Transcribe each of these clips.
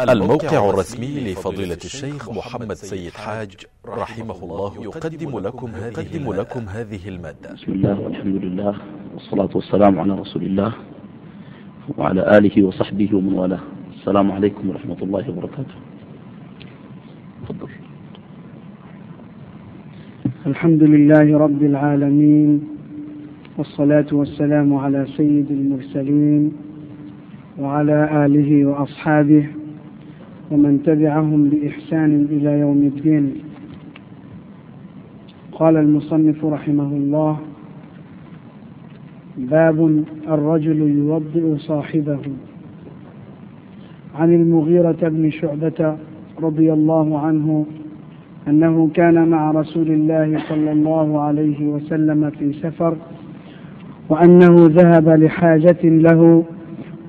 الموقع الرسمي لفضيلة الشيخ محمد سيد حاج رحمه الله يقدم لكم هذه, لكم هذه المادة. بسم الله والحمد لله والصلاة والسلام على رسول الله وعلى آله وصحبه ومن والاه. السلام عليكم ورحمة الله وبركاته. تفضل. الحمد لله رب العالمين والصلاة والسلام على سيد المرسلين وعلى آله وأصحابه ومن تبعهم بإحسان إلى يوم الدين. قال المصنف رحمه الله باب الرجل يوضئ صاحبه. عن المغيرة بن شعبة رضي الله عنه أنه كان مع رسول الله صلى الله عليه وسلم في سفر وأنه ذهب لحاجة له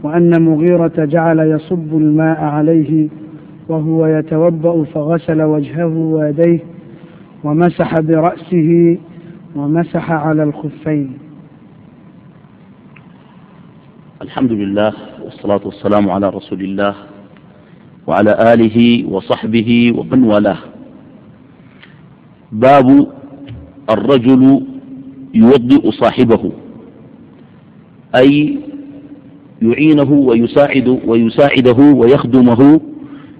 وأن مغيرة جعل يصب الماء عليه وهو يتوضأ فغسل وجهه ويديه ومسح برأسه ومسح على الخفين. الحمد لله والصلاة والسلام على رسول الله وعلى آله وصحبه ومن والاه. باب الرجل يوضئ صاحبه أي يعينه ويساعد ويساعده ويخدمه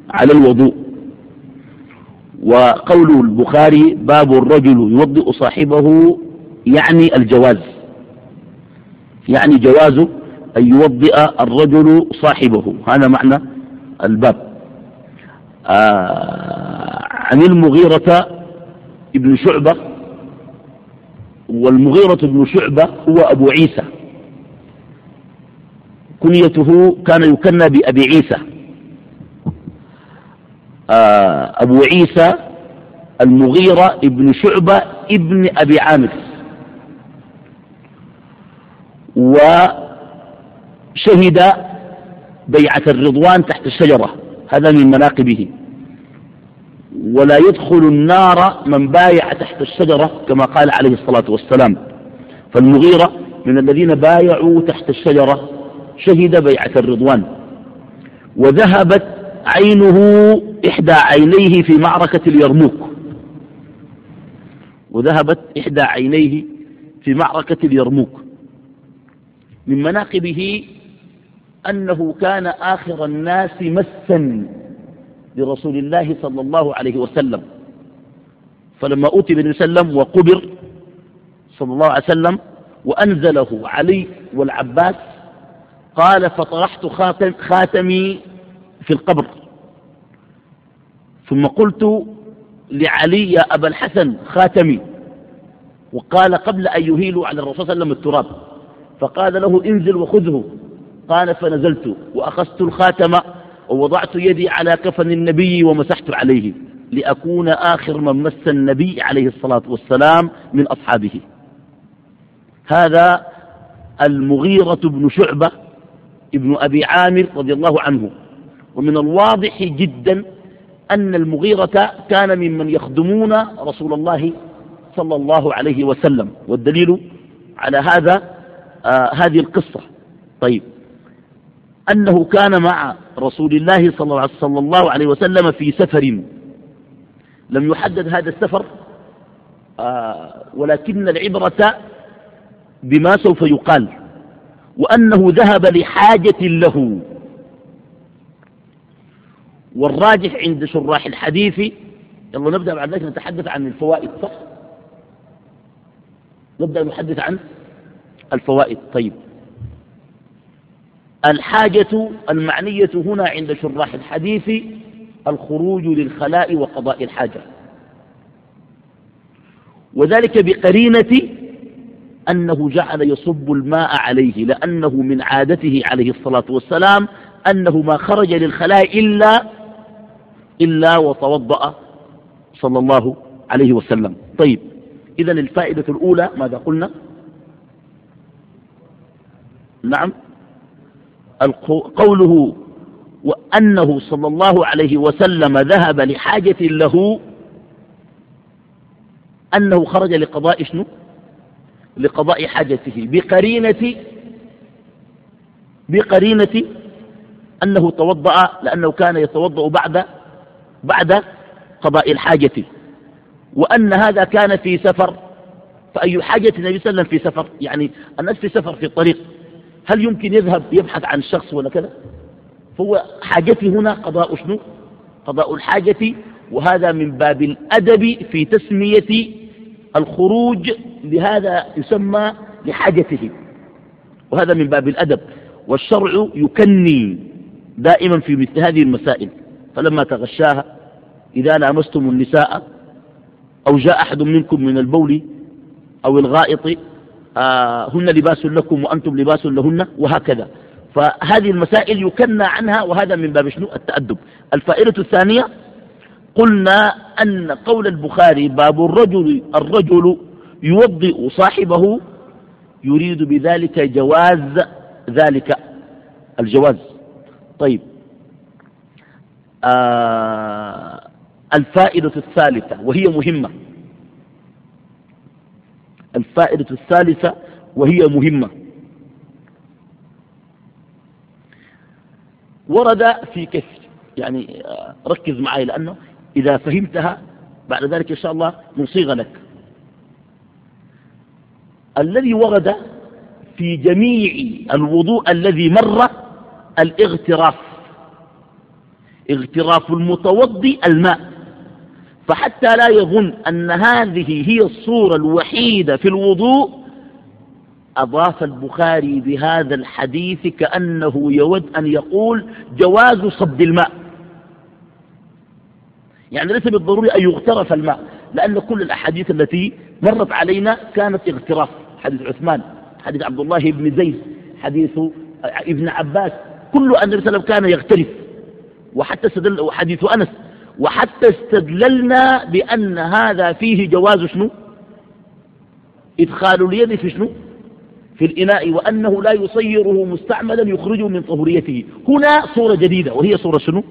على الوضوء. وقول البخاري باب الرجل يوضئ صاحبه يعني الجواز. يعني جواز أن يوضئ الرجل صاحبه. هذا معنى الباب. آه عن المغيرة ابن شعبة والمغيرة بن شعبة هو أبو عيسى. كنيته كان يكنى بأبي عيسى. أبو عيسى المغيرة ابن شعبة ابن أبي عامر. وشهد بيعة الرضوان تحت الشجرة. هذا من مناقبه. ولا يدخل النار من بايع تحت الشجرة كما قال عليه الصلاة والسلام. فالمغيرة من الذين بايعوا تحت الشجرة شهد بيعة الرضوان. وذهبت عينه إحدى عينيه في معركة اليرموك. وذهبت إحدى عينيه في معركة اليرموك. من مناقبه أنه كان آخر الناس مسا لرسول الله صلى الله عليه وسلم. فلما أوتي عليه وسلم وقبر صلى الله عليه وسلم وأنزله علي والعباس قال فطرحت خاتم خاتمي في القبر. ثم قلت لعلي يا أبا الحسن خاتمي. وقال قبل أن يهيلوا على الرسول صلى الله عليه وسلم التراب. فقال له انزل وخذه. قال فنزلت وأخذت الخاتم ووضعت يدي على كفن النبي ومسحت عليه لأكون آخر من مس النبي عليه الصلاة والسلام من أصحابه. هذا المغيرة بن شعبة ابن أبي عامر رضي الله عنه. ومن الواضح جدا أن المغيرة كان ممن يخدمون رسول الله صلى الله عليه وسلم والدليل على هذا آه هذه القصة. طيب. أنه كان مع رسول الله صلى الله عليه وسلم في سفر. لم يحدد هذا السفر آه ولكن العبرة بما سوف يقال وأنه ذهب لحاجة له. والراجح عند شراح الحديث. يلا نبدأ بعد ذلك نتحدث عن الفوائد صح؟ نبدأ نحدث عن الفوائد. طيب. الحاجة المعنية هنا عند شراح الحديث الخروج للخلاء وقضاء الحاجة. وذلك بقرينة أنه جعل يصب الماء عليه لأنه من عادته عليه الصلاة والسلام أنه ما خرج للخلاء إلا إلا وتوضأ صلى الله عليه وسلم. طيب إذا الفائدة الأولى ماذا قلنا؟ نعم. قوله وأنه صلى الله عليه وسلم ذهب لحاجة له أنه خرج لقضاء شنو؟ لقضاء حاجته. بقرينة بقرينة أنه توضأ لأنه كان يتوضأ بعد بعد قضاء الحاجة وأن هذا كان في سفر فأي حاجة النبي صلى الله عليه وسلم في سفر؟ يعني الناس في سفر في الطريق هل يمكن يذهب يبحث عن شخص ولا كذا؟ فهو حاجتي هنا قضاء شنو؟ قضاء الحاجة وهذا من باب الأدب في تسمية الخروج لهذا يسمى لحاجته وهذا من باب الأدب والشرع يكني دائما في مثل هذه المسائل. فلما تغشاها إذا لامستم النساء أو جاء أحد منكم من البول أو الغائط آه هن لباس لكم وأنتم لباس لهن وهكذا. فهذه المسائل يكنى عنها وهذا من باب شنو؟ التأدب. الفائدة الثانية قلنا أن قول البخاري باب الرجل الرجل يوضئ صاحبه يريد بذلك جواز ذلك الجواز. طيب آه الفائدة الثالثة وهي مهمة. الفائدة الثالثة وهي مهمة. ورد في كثير يعني آه، ركز معي لأنه إذا فهمتها بعد ذلك إن شاء الله نصيغ لك. الذي ورد في جميع الوضوء الذي مر الاغتراف. اغتراف المتوضي الماء. فحتى لا يظن أن هذه هي الصورة الوحيدة في الوضوء أضاف البخاري بهذا الحديث كأنه يود أن يقول جواز صب الماء. يعني ليس بالضروري أن يغترف الماء لأن كل الأحاديث التي مرت علينا كانت اغتراف. حديث عثمان حديث عبد الله بن زيد حديث ابن عباس كل النبي عليه وسلم كان يغترف. وحتى استدل وحديث أنس وحتى استدللنا بأن هذا فيه جواز شنو؟ إدخال اليد في شنو؟ في الإناء وأنه لا يصيره مستعملا يخرجه من طهوريته. هنا صورة جديدة وهي صورة شنو؟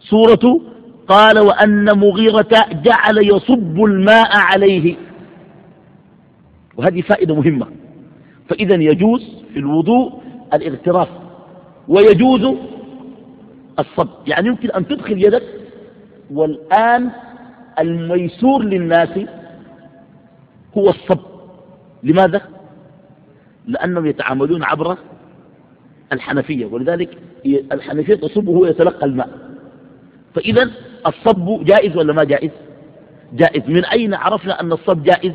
صورة قال وأن مغيرة جعل يصب الماء عليه. وهذه فائدة مهمة. فإذا يجوز في الوضوء الاغتراف ويجوز الصب يعني يمكن أن تدخل يدك والآن الميسور للناس هو الصب لماذا؟ لأنهم يتعاملون عبر الحنفية ولذلك الحنفية تصب وهو يتلقى الماء. فإذا الصب جائز ولا ما جائز؟ جائز. من أين عرفنا أن الصب جائز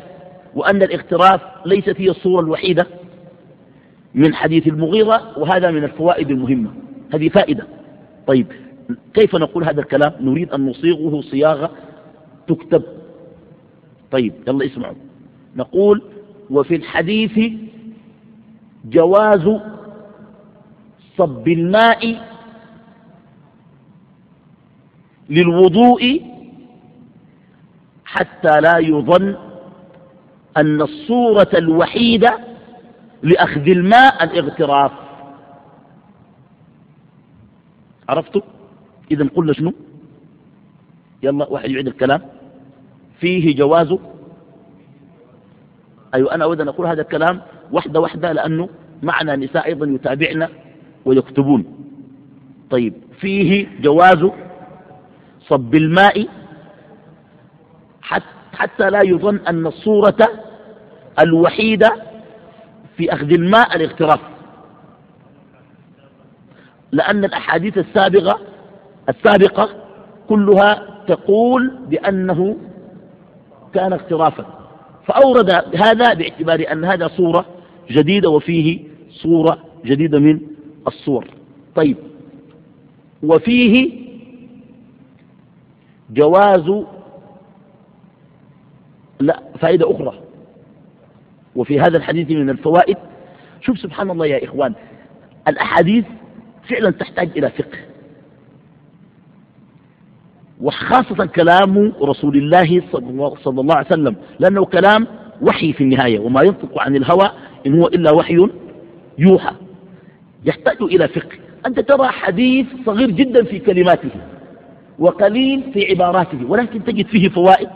وأن الاغتراف ليست هي الصورة الوحيدة؟ من حديث المغيرة وهذا من الفوائد المهمة. هذه فائدة. طيب كيف نقول هذا الكلام؟ نريد أن نصيغه صياغة تكتب. طيب يلا اسمعوا. نقول وفي الحديث جواز صب الماء للوضوء حتى لا يظن أن الصورة الوحيدة لأخذ الماء الاغتراف. عرفتوا إذا قلنا شنو؟ يلا واحد يعيد الكلام. فيه جواز. أيوة أنا أود أن أقول هذا الكلام وحدة وحدة لأنه معنا نساء أيضا يتابعنا ويكتبون. طيب فيه جواز صب الماء حتى لا يظن أن الصورة الوحيدة في أخذ الماء الاغتراف. لأن الأحاديث السابقة السابقة كلها تقول بأنه كان اغترافا. فأورد هذا باعتبار أن هذا صورة جديدة وفيه صورة جديدة من الصور. طيب. وفيه جواز لا فائدة أخرى. وفي هذا الحديث من الفوائد. شوف سبحان الله يا إخوان. الأحاديث فعلا تحتاج إلى فقه. وخاصة كلام رسول الله صلى الله عليه وسلم لأنه كلام وحي في النهاية وما ينطق عن الهوى إن هو إلا وحي يوحى. يحتاج إلى فقه. أنت ترى حديث صغير جدا في كلماته وقليل في عباراته ولكن تجد فيه فوائد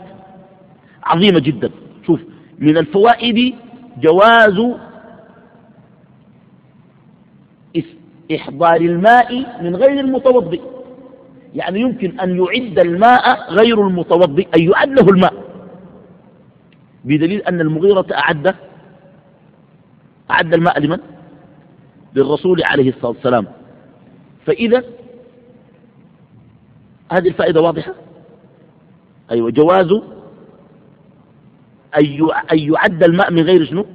عظيمة جدا. شوف من الفوائد جواز إحضار الماء من غير المتوضئ. يعني يمكن أن يعد الماء غير المتوضئ أن يعد له الماء. بدليل أن المغيرة أعد أعد الماء لمن؟ للرسول عليه الصلاة والسلام. فإذا هذه الفائدة واضحة؟ أيوة. جواز أن يعد الماء من غير شنو؟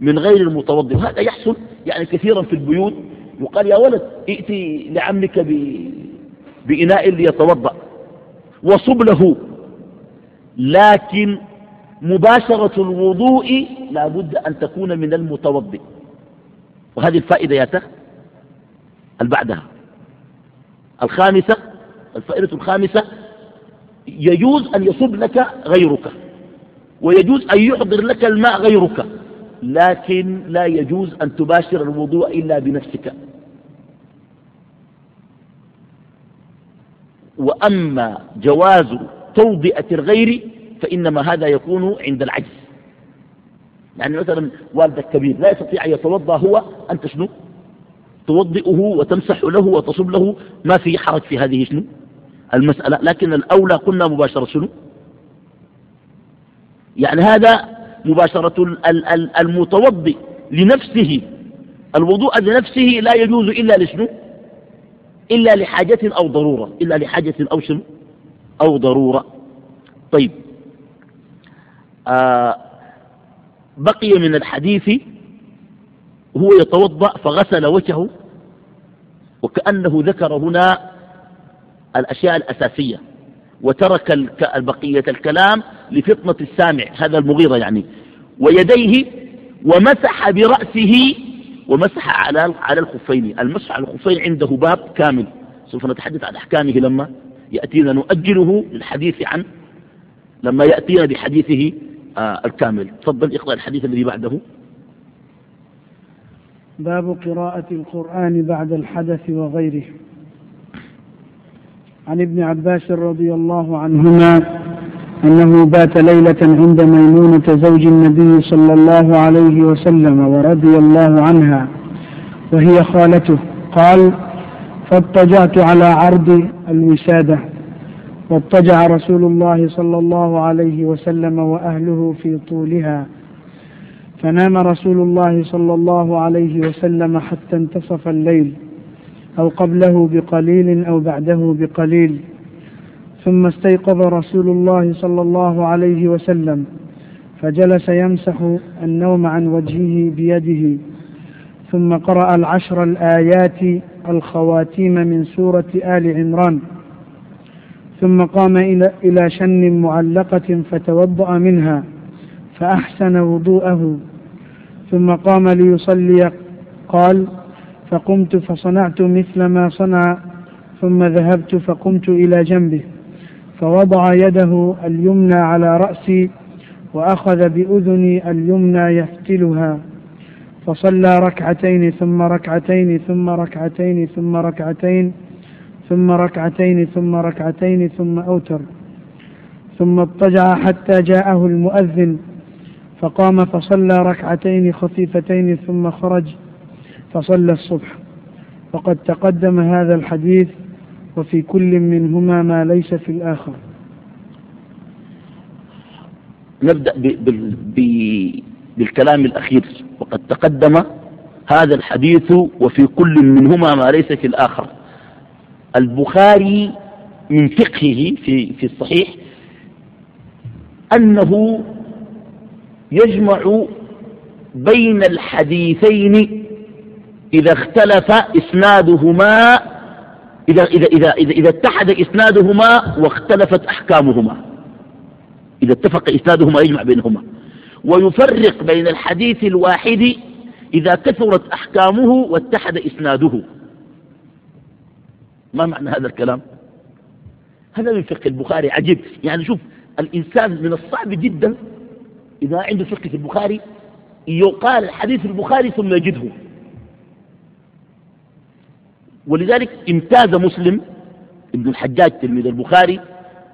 من غير المتوضئ. وهذا يحصل يعني كثيرا في البيوت يقال يا ولد ائتي لعمك بإناء ليتوضأ وصب له. لكن مباشرة الوضوء لا بد أن تكون من المتوضئ. وهذه الفائدة ياته بعدها؟ الخامسة الفائدة الخامسة يجوز أن يصب لك غيرك ويجوز أن يحضر لك الماء غيرك لكن لا يجوز أن تباشر الوضوء إلا بنفسك. وأما جواز توضئة الغير فإنما هذا يكون عند العجز. يعني مثلا والدك كبير لا يستطيع أن يتوضأ هو أنت شنو؟ توضئه وتمسح له وتصب له ما في حرج في هذه شنو؟ المسألة. لكن الأولى قلنا مباشرة شنو؟ يعني هذا مباشرة المتوضئ لنفسه الوضوء لنفسه لا يجوز إلا لشنو؟ إلا لحاجة أو ضرورة. إلا لحاجة أو شنو؟ أو ضرورة. طيب. آه بقي من الحديث هو يتوضأ فغسل وجهه وكأنه ذكر هنا الأشياء الأساسية وترك بقية الكلام لفطنة السامع هذا المغيرة يعني. ويديه ومسح برأسه ومسح على على الخفين. المسح على الخفين عنده باب كامل. سوف نتحدث عن أحكامه لما يأتينا. نؤجله للحديث عن لما يأتينا بحديثه آه الكامل. تفضل اقرأ الحديث الذي بعده. باب قراءة القرآن بعد الحدث وغيره. عن ابن عباس رضي الله عنهما أنه بات ليلة عند ميمونة زوج النبي صلى الله عليه وسلم ورضي الله عنها وهي خالته. قال فاضطجعت على عرض الوسادة واضطجع رسول الله صلى الله عليه وسلم وأهله في طولها. فنام رسول الله صلى الله عليه وسلم حتى انتصف الليل أو قبله بقليل أو بعده بقليل. ثم استيقظ رسول الله صلى الله عليه وسلم فجلس يمسح النوم عن وجهه بيده ثم قرأ العشر الآيات الخواتيم من سورة آل عمران ثم قام إلى شن معلقة فتوضأ منها فأحسن وضوءه ثم قام ليصلي قال فقمت فصنعت مثل ما صنع ثم ذهبت فقمت إلى جنبه. فوضع يده اليمنى على رأسي وأخذ بأذني اليمنى يفتلها فصلى ركعتين ثم ركعتين ثم ركعتين ثم ركعتين ثم ركعتين ثم ركعتين ثم أوتر ثم اضطجع حتى جاءه المؤذن فقام فصلى ركعتين خفيفتين ثم خرج فصلى الصبح. وقد تقدم هذا الحديث وفي كل منهما ما ليس في الآخر. نبدأ بالكلام الأخير. وقد تقدم هذا الحديث وفي كل منهما ما ليس في الآخر. البخاري من فقهه في, في الصحيح أنه يجمع بين الحديثين إذا اختلف إسنادهما إذا, إذا, إذا, إذا, إذا اتحد إسنادهما واختلفت أحكامهما. إذا اتفق إسنادهما يجمع بينهما. ويفرق بين الحديث الواحد إذا كثرت أحكامه واتحد إسناده. ما معنى هذا الكلام؟ هذا من فقه البخاري عجيب. يعني شوف الإنسان من الصعب جدا إذا عنده فقه البخاري يقال الحديث البخاري ثم يجده. ولذلك امتاز مسلم ابن الحجاج تلميذ البخاري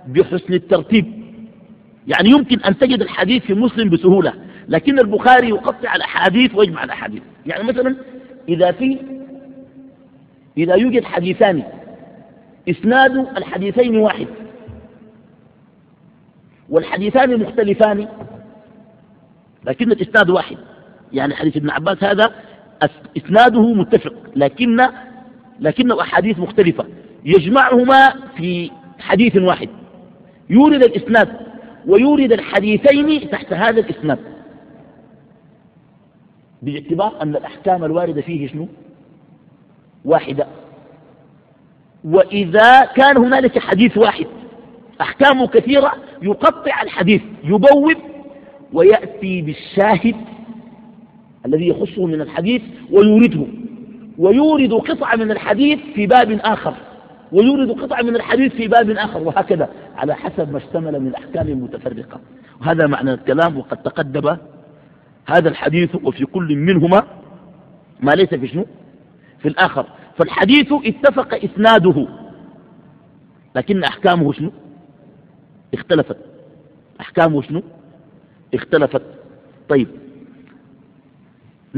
بحسن الترتيب. يعني يمكن أن تجد الحديث في مسلم بسهولة لكن البخاري يقطع الأحاديث ويجمع الأحاديث. يعني مثلا إذا في إذا يوجد حديثان إسناد الحديثين واحد والحديثان مختلفان لكن الإسناد واحد. يعني حديث ابن عباس هذا إسناده متفق لكن لكنه أحاديث مختلفة. يجمعهما في حديث واحد. يورد الإسناد ويورد الحديثين تحت هذا الإسناد. باعتبار أن الأحكام الواردة فيه شنو؟ واحدة. وإذا كان هنالك حديث واحد أحكامه كثيرة يقطع الحديث يبوب ويأتي بالشاهد الذي يخصه من الحديث ويورده. ويورد قطعة من الحديث في باب آخر. ويورد قطعة من الحديث في باب آخر. وهكذا على حسب ما اشتمل من أحكام متفرقة. وهذا معنى الكلام وقد تقدم هذا الحديث وفي كل منهما ما ليس في شنو؟ في الآخر. فالحديث اتفق إسناده. لكن أحكامه شنو؟ اختلفت. أحكامه شنو؟ اختلفت. طيب.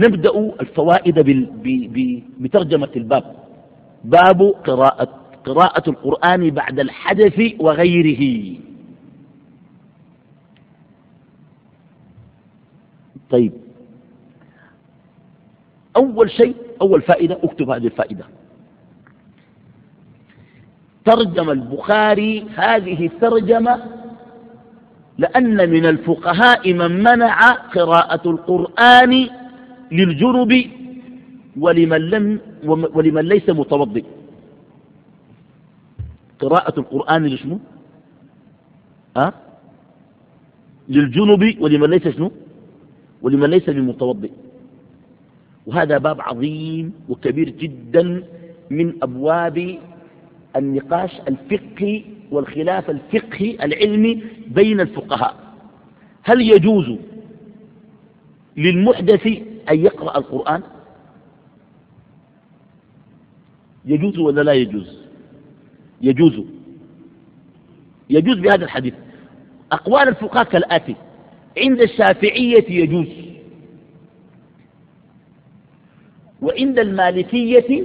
نبدأ الفوائد بترجمة الباب. باب قراءة, قراءة القرآن بعد الحدث وغيره. طيب. أول شيء أول فائدة اكتب هذه الفائدة. ترجم البخاري هذه الترجمة لأن من الفقهاء من منع قراءة القرآن للجنب ولمن, لم ولمن ليس متوضئ. قراءة القرآن لشنو؟ أه؟ للجنب ولمن ليس شنو؟ ولمن ليس بمتوضئ. وهذا باب عظيم وكبير جدا من أبواب النقاش الفقهي والخلاف الفقهي العلمي بين الفقهاء. هل يجوز للمحدث أن يقرأ القرآن؟ يجوز ولا لا يجوز؟ يجوز. يجوز بهذا الحديث. أقوال الفقهاء كالآتي. عند الشافعية يجوز. وعند المالكية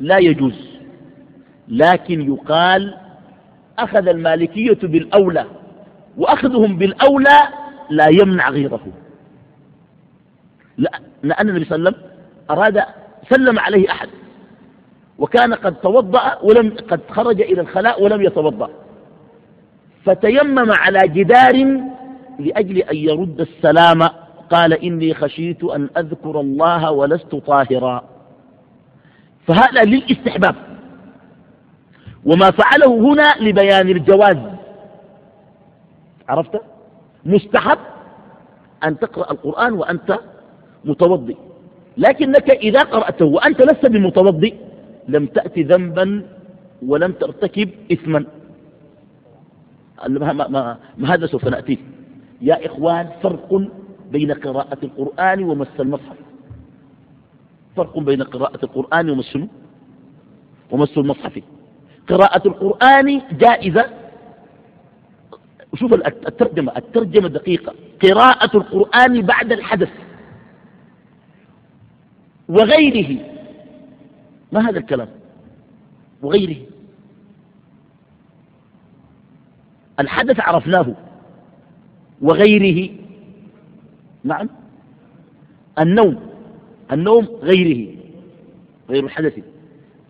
لا يجوز. لكن يقال أخذ المالكية بالأولى وأخذهم بالأولى لا يمنع غيره. لأن النبي صلى الله عليه وسلم أراد سلم عليه أحد. وكان قد توضأ ولم قد خرج إلى الخلاء ولم يتوضأ. فتيمم على جدار لأجل أن يرد السلام. قال إني خشيت أن أذكر الله ولست طاهرا. فهذا للاستحباب. وما فعله هنا لبيان الجواز. عرفت؟ مستحب أن تقرأ القرآن وأنت متوضئ. لكنك إذا قرأته وأنت لست بمتوضئ لم تأتي ذنبا ولم ترتكب إثما. ما, ما, ما, ما هذا سوف نأتيه يا إخوان فرق بين قراءة القرآن ومس المصحف. فرق بين قراءة القرآن ومس ومس المصحف. قراءة القرآن جائزة. شوف الترجمة. الترجمة دقيقة. قراءة القرآن بعد الحدث. وغيره. ما هذا الكلام؟ وغيره. الحدث عرفناه. وغيره. نعم. النوم. النوم غيره. غير الحدث.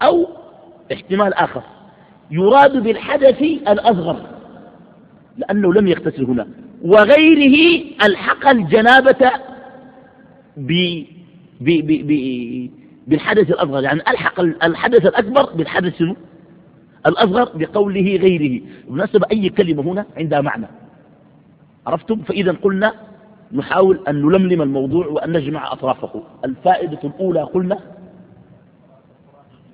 أو احتمال آخر. يراد بالحدث الأصغر. لأنه لم يغتسل هنا. وغيره ألحق الجنابة ب ب ب ب بالحدث الأصغر يعني ألحق الحدث الأكبر بالحدث الأصغر بقوله غيره. بالمناسبة أي كلمة هنا عندها معنى. عرفتم؟ فإذا قلنا نحاول أن نلملم الموضوع وأن نجمع أطرافه. الفائدة الأولى قلنا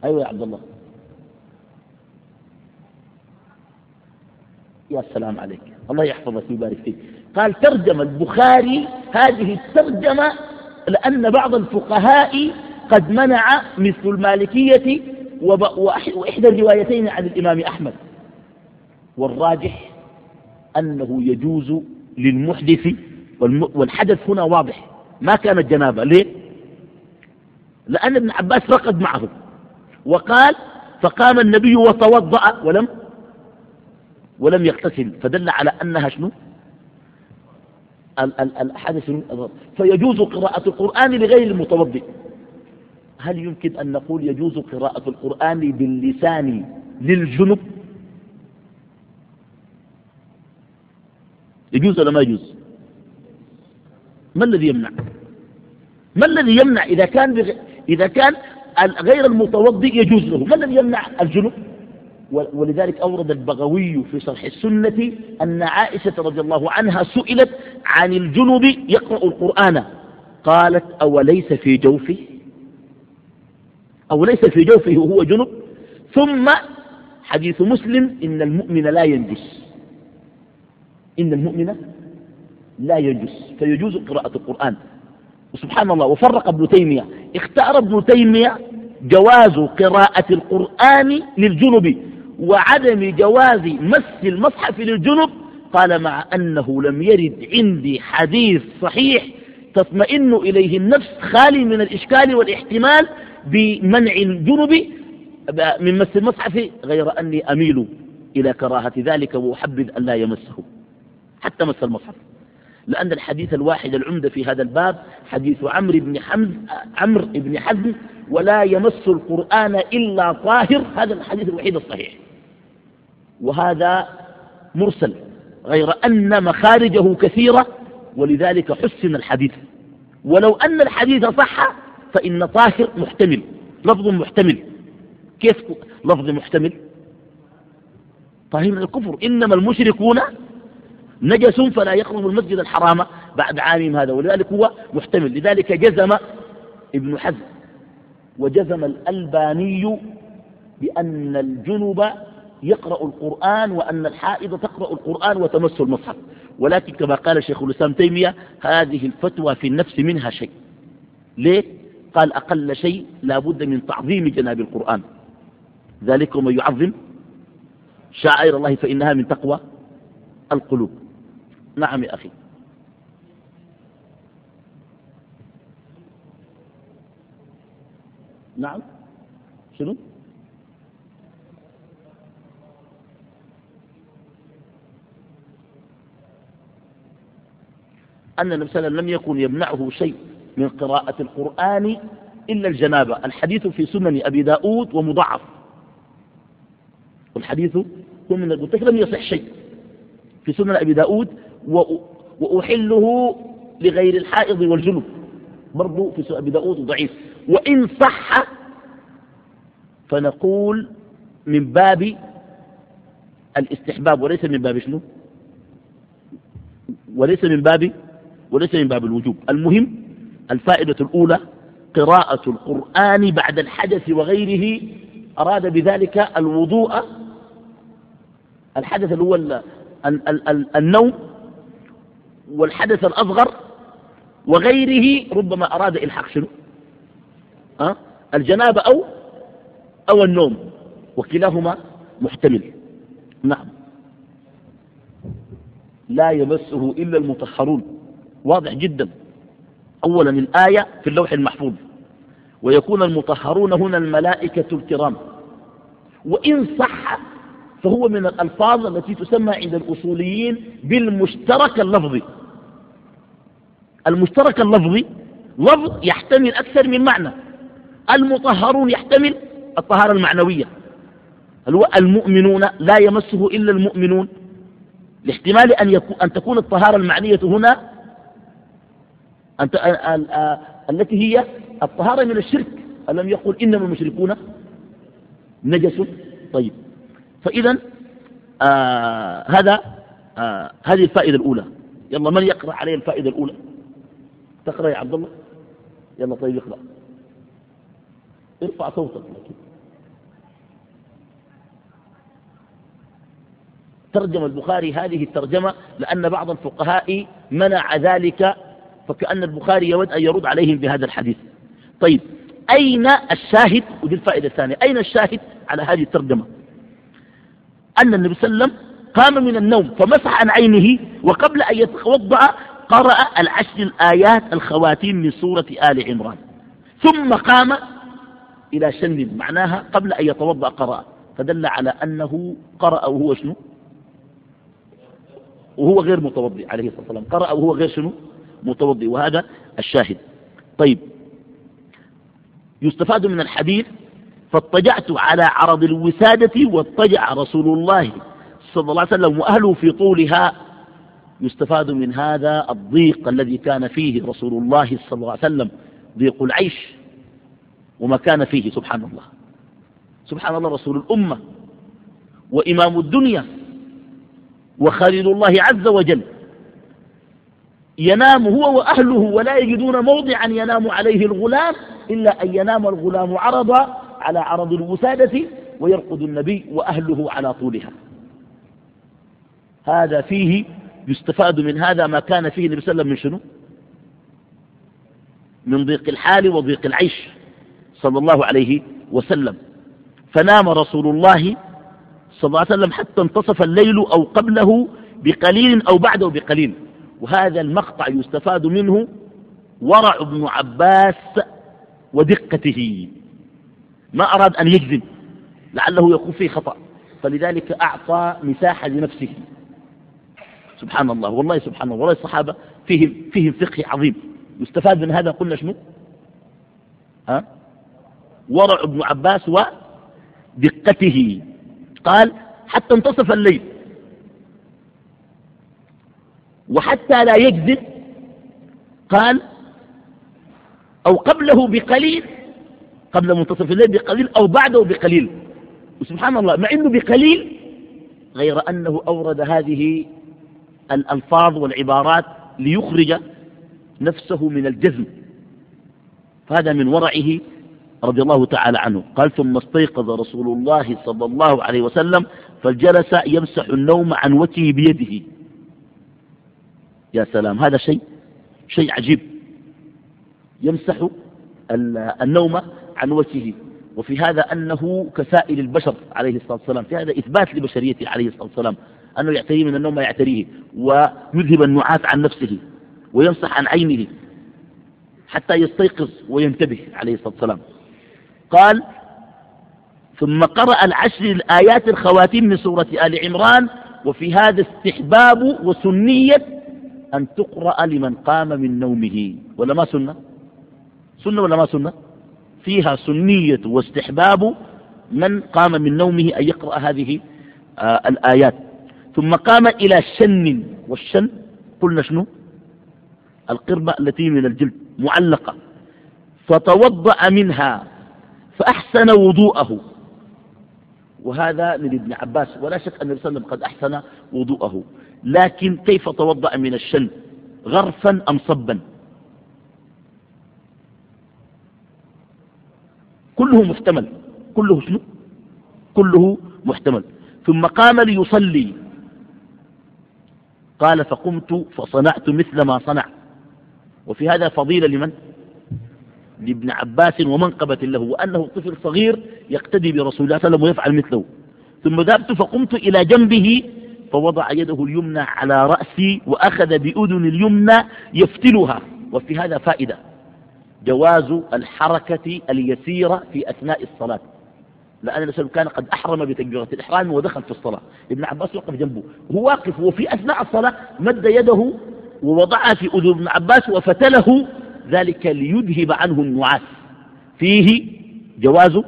أيوة يا عبد الله. يا سلام عليك. الله يحفظك ويبارك فيك. قال ترجم البخاري هذه الترجمة لأن بعض الفقهاء قد منع مثل المالكية وإحدى الروايتين عن الإمام أحمد. والراجح أنه يجوز للمحدث والحدث هنا واضح. ما كانت جنابة ليه؟ لأن ابن عباس رقد معه وقال فقام النبي وتوضأ ولم ولم يغتسل فدل على أنها شنو؟ الحدث فيجوز قراءة القرآن لغير المتوضئ. هل يمكن أن نقول يجوز قراءة القرآن باللسان للجنب؟ يجوز ولا ما يجوز؟ ما الذي يمنع؟ ما الذي يمنع إذا كان بغ... إذا كان غير المتوضئ يجوز له؟ ما الذي يمنع الجنب؟ ولذلك أورد البغوي في شرح السنة أن عائشة رضي الله عنها سئلت عن الجنب يقرأ القرآن. قالت أوليس في جوفه؟ أو ليس في جوفه وهو جنب؟ ثم حديث مسلم إن المؤمن لا ينجس. إن المؤمن لا ينجس. فيجوز قراءة القرآن. وسبحان الله. وفرق ابن تيمية. اختار ابن تيمية جواز قراءة القرآن للجنب. وعدم جواز مس المصحف للجنب قال مع أنه لم يرد عندي حديث صحيح تطمئن إليه النفس خالي من الإشكال والإحتمال بمنع الجنب من مس المصحف غير أني أميل إلى كراهة ذلك وأحبذ أن لا يمسه حتى مس المصحف. لأن الحديث الواحد العمدة في هذا الباب حديث عمرو بن حمد عمرو بن حزم ولا يمس القرآن إلا طاهر هذا الحديث الوحيد الصحيح. وهذا مرسل غير أن مخارجه كثيرة ولذلك حسن الحديث. ولو أن الحديث صح فإن طاهر محتمل لفظ محتمل. كيف لفظ محتمل؟ طاهر من الكفر. إنما المشركون نجس فلا يقرب المسجد الحرام بعد عامهم هذا ولذلك هو محتمل. لذلك جزم ابن حزم وجزم الألباني بأن الجنب يقرأ القرآن وأن الحائض تقرأ القرآن وتمس المصحف. ولكن كما قال شيخ الإسلام تيمية هذه الفتوى في النفس منها شيء. ليه؟ قال أقل شيء لا بد من تعظيم جناب القرآن. ذلك ومن يعظم شعائر الله فإنها من تقوى القلوب. نعم يا أخي. نعم. شنو؟ أن النبي صلى الله عليه وسلم لم يكن يمنعه شيء من قراءة القرآن إلا الجنابة. الحديث في سنن أبي داود ومضعف والحديث هو من لم يصح شيء. في سنن أبي داود وأحله لغير الحائض والجنب. برضو في سنن أبي داود ضعيف. وإن صح فنقول من باب الاستحباب وليس من باب شنو؟ وليس من باب وليس من باب الوجوب. المهم الفائدة الأولى قراءة القرآن بعد الحدث وغيره. أراد بذلك الوضوء. الحدث اللي هو النوم والحدث الأصغر وغيره. ربما أراد إلحاق شنو؟ أه؟ الجنابة أو أو النوم وكلاهما محتمل. نعم. لا يمسه إلا المطهرون. واضح جدا. أولا الآية في اللوح المحفوظ. ويكون المطهرون هنا الملائكة الكرام. وإن صح فهو من الألفاظ التي تسمى عند الأصوليين بالمشترك اللفظي. المشترك اللفظي لفظ يحتمل أكثر من معنى. المطهرون يحتمل الطهارة المعنوية. المؤمنون؟ لا يمسه إلا المؤمنون. لاحتمال أن, أن تكون الطهارة المعنية هنا أنت التي هي الطهارة من الشرك. ألم يقل إنما المشركون؟ نجس. طيب. فإذا آه هذا آه هذه الفائدة الأولى. يلا من يقرأ عليه الفائدة الأولى؟ تقرأ يا عبد الله؟ يلا طيب اقرأ ارفع صوتك لكن ترجم البخاري هذه الترجمة لأن بعض الفقهاء منع ذلك فكأن البخاري يود أن يرد عليهم بهذا الحديث. طيب أين الشاهد؟ ودي الفائدة الثانية. أين الشاهد على هذه الترجمة؟ أن النبي صلى الله عليه وسلم قام من النوم فمسح عن عينه وقبل أن يتوضأ قرأ العشر الآيات الخواتيم من سورة آل عمران. ثم قام إلى شن معناها؟ قبل أن يتوضأ قرأ. فدل على أنه قرأ وهو شنو؟ وهو غير متوضئ عليه الصلاة والسلام. قرأ وهو غير شنو؟ متوضئ وهذا الشاهد. طيب. يستفاد من الحديث فاضطجعت على عرض الوسادة واضطجع رسول الله صلى الله عليه وسلم وأهله في طولها. يستفاد من هذا الضيق الذي كان فيه رسول الله صلى الله عليه وسلم ضيق العيش وما كان فيه سبحان الله. سبحان الله رسول الأمة وإمام الدنيا وخليل الله عز وجل. ينام هو وأهله ولا يجدون موضعا ينام عليه الغلام إلا أن ينام الغلام عرضا على عرض الوسادة ويرقد النبي وأهله على طولها. هذا فيه يستفاد من هذا ما كان فيه النبي صلى الله عليه وسلم من شنو؟ من ضيق الحال وضيق العيش صلى الله عليه وسلم. فنام رسول الله صلى الله عليه وسلم حتى انتصف الليل أو قبله بقليل أو بعده بقليل. وهذا المقطع يستفاد منه ورع ابن عباس ودقته. ما أراد أن يجزم لعله يكون فيه خطأ. فلذلك أعطى مساحة لنفسه. سبحان الله والله سبحان الله والله الصحابة فيهم, فيهم فقه عظيم. يستفاد من هذا قلنا شنو؟ ها؟ ورع ابن عباس ودقته. قال حتى انتصف الليل. وحتى لا يكذب قال أو قبله بقليل قبل منتصف الليل بقليل أو بعده بقليل. وسبحان الله مع أنه بقليل غير أنه أورد هذه الألفاظ والعبارات ليخرج نفسه من الجزم. فهذا من ورعه رضي الله تعالى عنه. قال ثم استيقظ رسول الله صلى الله عليه وسلم فجلس يمسح النوم عن وجهه بيده. يا سلام. هذا شيء شيء عجيب. يمسح النوم عن وجهه. وفي هذا أنه كسائر البشر عليه الصلاة والسلام. في هذا إثبات لبشريته عليه الصلاة والسلام. أنه يعتريه من النوم ما يعتريه. ويذهب النعاس عن نفسه. ويمسح عن عينه. حتى يستيقظ وينتبه عليه الصلاة والسلام. قال ثم قرأ العشر الآيات الخواتيم من سورة آل عمران. وفي هذا استحباب وسنية أن تقرأ لمن قام من نومه. ولا ما سنة؟ سنة ولا ما سنة؟ فيها سنية واستحباب من قام من نومه أن يقرأ هذه آه الآيات. ثم قام إلى شن. والشن قلنا شنو؟ القربة التي من الجلد معلقة. فتوضأ منها فأحسن وضوءه. وهذا من ابن عباس. ولا شك أن وسلم قد أحسن وضوءه. لكن كيف توضأ من الشن؟ غرفا أم صبا؟ كله محتمل. كله شنو؟ كله محتمل. ثم قام ليصلي. قال فقمت فصنعت مثل ما صنع. وفي هذا فضيلة لمن؟ لابن عباس ومنقبة له وأنه طفل صغير يقتدي برسول الله صلى الله عليه وسلم ويفعل مثله. ثم ذهبت فقمت إلى جنبه فوضع يده اليمنى على رأسي وأخذ بأذن اليمنى يفتلها. وفي هذا فائدة. جواز الحركة اليسيرة في أثناء الصلاة. لأن الرسول كان قد أحرم بتكبيرة الإحرام ودخل في الصلاة. ابن عباس وقف جنبه. هو واقف وفي أثناء الصلاة مد يده ووضعها في أذن ابن عباس وفتله ذلك ليذهب عنه النعاس. فيه جواز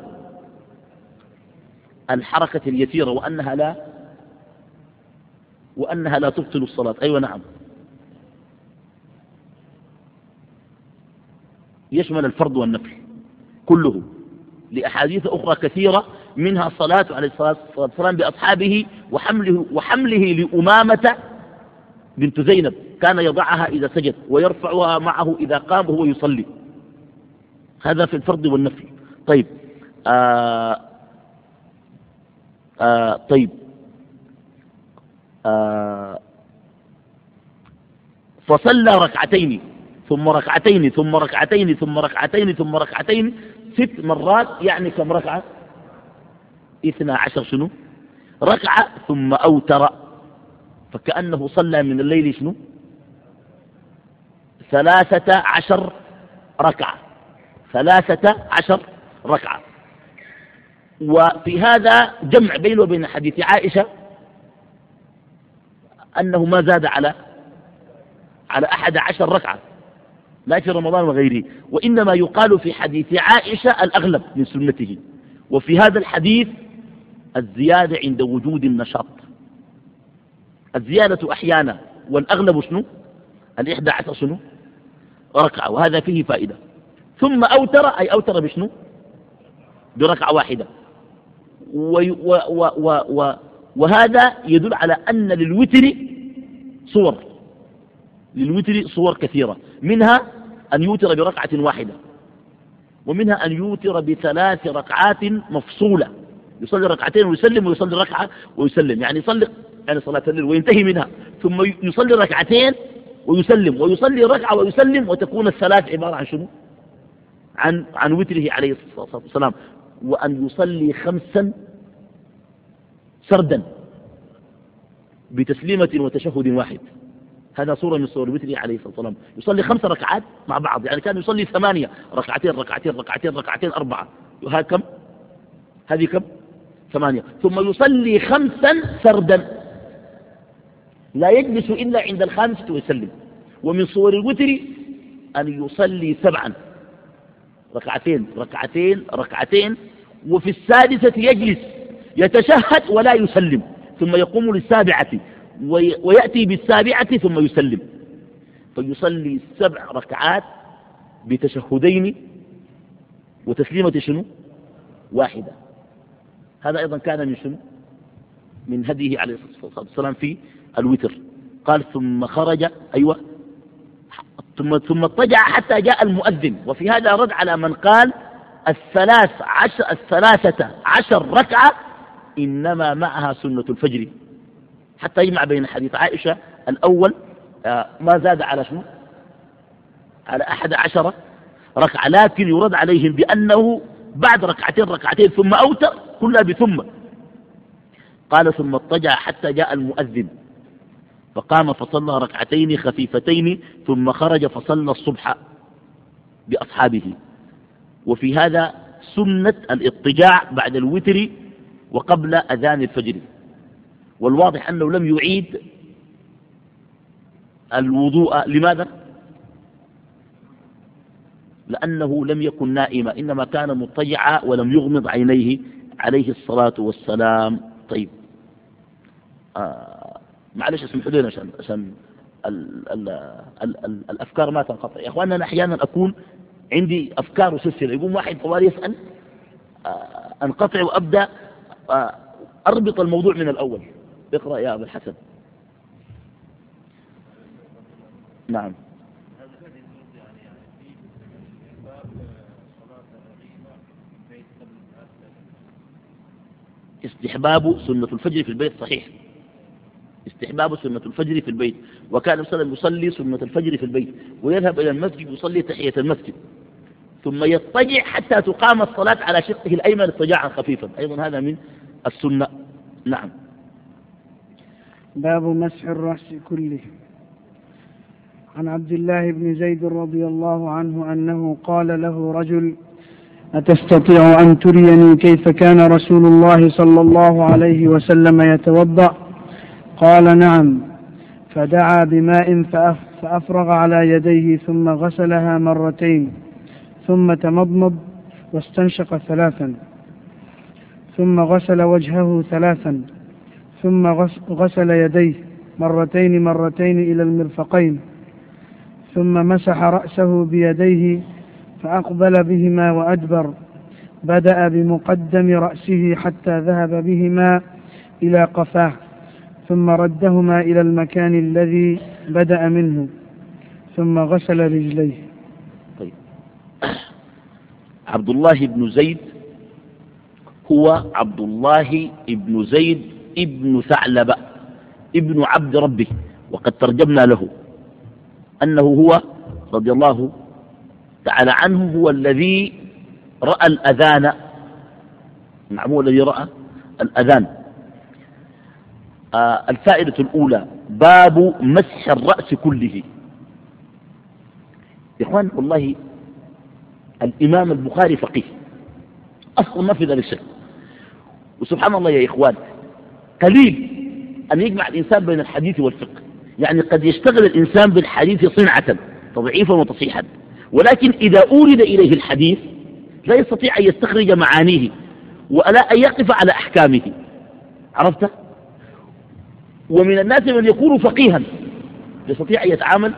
الحركة اليسيرة وأنها لا وأنها لا تبطل الصلاة. أيوة نعم. يشمل الفرض والنفل كله. لأحاديث أخرى كثيرة منها صلاة عليه الصلاة والسلام بأصحابه وحمله, وحمله لأمامة بنت زينب. كان يضعها إذا سجد ويرفعها معه إذا قام وهو يصلي. هذا في الفرض والنفل. طيب. آه، آه، طيب. آه، فصلى ركعتين ثم ركعتين ثم ركعتين ثم ركعتين ثم ركعتين ست مرات يعني كم ركعة؟ اثنى عشر شنو؟ ركعة ثم أوتر فكأنه صلى من الليل شنو؟ ثلاثة عشر ركعة ثلاثة عشر ركعة. وفي هذا جمع بينه وبين حديث عائشة أنه ما زاد على على أحد عشر ركعة لا في رمضان وغيره وإنما يقال في حديث عائشة الأغلب من سنته وفي هذا الحديث الزيادة عند وجود النشاط. الزيادة أحيانا والأغلب شنو؟ الإحدى عشر شنو؟ ركعة وهذا فيه فائدة. ثم أوتر أي أوتر بشنو؟ بركعة واحدة. و و و و و وهذا يدل على أن للوتر صور. للوتر صور كثيرة. منها أن يوتر بركعة واحدة. ومنها أن يوتر بثلاث ركعات مفصولة. يصلي ركعتين ويسلم ويصلي ركعة ويسلم. يعني يصلي يعني صلاة الليل وينتهي منها. ثم يصلي ركعتين ويسلم. ويصلي ركعة ويسلم. وتكون الثلاث عبارة عن شنو؟ عن عن وتره عليه الصلاة والسلام. وأن يصلي خمسا سردا بتسليمة وتشهد واحد. هذا صورة من صور وتره عليه الصلاة والسلام. يصلي خمس ركعات مع بعض يعني كان يصلي ثمانية. ركعتين ركعتين ركعتين ركعتين أربعة. وهذا كم؟ هذه كم؟ ثمانية. ثم يصلي خمسا سردا. لا يجلس إلا عند الخامسة ويسلم. ومن صور الوتر أن يصلي سبعا. ركعتين ركعتين ركعتين. وفي السادسة يجلس. يتشهد ولا يسلم ثم يقوم للسابعة ويأتي بالسابعة ثم يسلم. فيصلي سبع ركعات بتشهدين وتسليمة شنو؟ واحدة. هذا أيضا كان من شنو؟ من هديه عليه الصلاة والسلام في الوتر. قال ثم خرج أيوة. ثم ثم اضطجع حتى جاء المؤذن. وفي هذا رد على من قال الثلاث عشر الثلاثة عشر ركعة إنما معها سنة الفجر. حتى يجمع بين حديث عائشة الأول آه، ما زاد على شنو؟ على أحد عشر ركعة لكن يرد عليهم بأنه بعد ركعتين ركعتين ثم أوتر كلها بثم. قال ثم اضطجع حتى جاء المؤذن. فقام فصلى ركعتين خفيفتين ثم خرج فصلى الصبح بأصحابه. وفي هذا سنة الإضطجاع بعد الوتر وقبل أذان الفجر. والواضح أنه لم يعيد الوضوء لماذا؟ لأنه لم يكن نائما إنما كان مضطجعا ولم يغمض عينيه. عليه الصلاة والسلام. طيب. آه معلش اسمحوا لنا عشان عشان ال ال ال ال الأفكار ما تنقطع. يا إخواننا أنا أحيانا أكون عندي أفكار وسلسلة. يقوم واحد طوال يسأل آه، أنقطع وأبدأ اربط الموضوع من الأول. اقرأ يا ابا الحسن. نعم. استحباب سنة الفجر في البيت صحيح. استحباب سنة الفجر في البيت. وكان صلى يصلي سنة الفجر في البيت. ويذهب إلى المسجد يصلي تحية المسجد. ثم يضطجع حتى تقام الصلاة على شقه الأيمن اضطجاعا خفيفا. أيضا هذا من السنة. نعم. باب مسح الرأس كله. عن عبد الله بن زيد رضي الله عنه أنه قال له رجل أتستطيع أن تريني كيف كان رسول الله صلى الله عليه وسلم يتوضأ؟ قال نعم. فدعا بماء فأفرغ على يديه ثم غسلها مرتين. ثم تمضمض واستنشق ثلاثا. ثم غسل وجهه ثلاثا. ثم غسل يديه مرتين مرتين إلى المرفقين. ثم مسح رأسه بيديه فأقبل بهما وأدبر. بدأ بمقدم رأسه حتى ذهب بهما إلى قفاه. ثم ردهما إلى المكان الذي بدأ منه. ثم غسل رجليه. عبد الله بن زيد هو عبد الله بن زيد ابن ثعلبة ابن عبد ربه وقد ترجمنا له. أنه هو رضي الله تعالى عنه هو الذي رأى الأذان. نعم هو الذي رأى الأذان. آه الفائدة الأولى باب مسح الرأس كله. يا إخوان والله الإمام البخاري فقيه. أصلا ما في ذلك الشيء. وسبحان الله يا إخوان قليل أن يجمع الإنسان بين الحديث والفقه. يعني قد يشتغل الإنسان بالحديث صنعة تضعيفا وتصحيحا. ولكن إذا أورد إليه الحديث لا يستطيع أن يستخرج معانيه ولا أن يقف على أحكامه. عرفت؟ ومن الناس من يكون فقيها يستطيع أن يتعامل